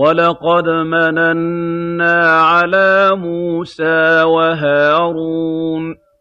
وَلَقَدْ مَنَنَّا عَلَىٰ مُوسَىٰ وَهَارُونَ